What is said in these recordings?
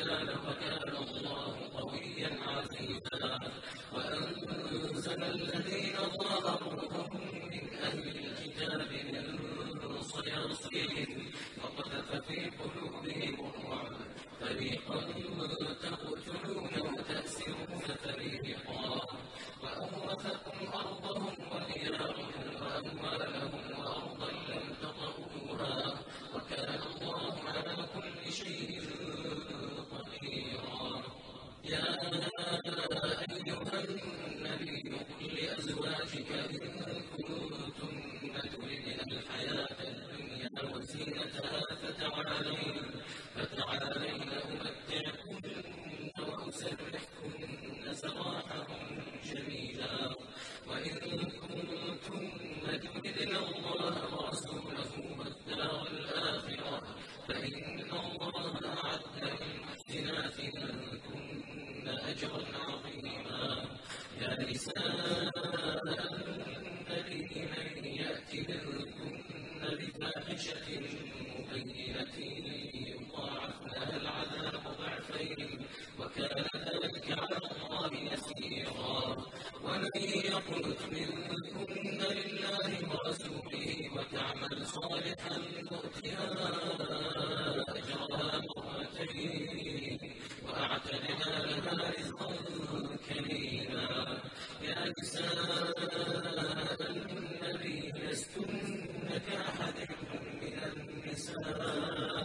القتال النبي لستن كأحد من النساء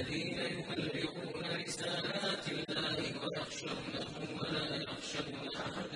الذين يبلغون رسالات الله ويخشونه ولا يخشون أحدا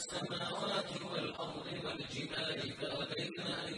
السماوات والأرض والجبال فأبين أن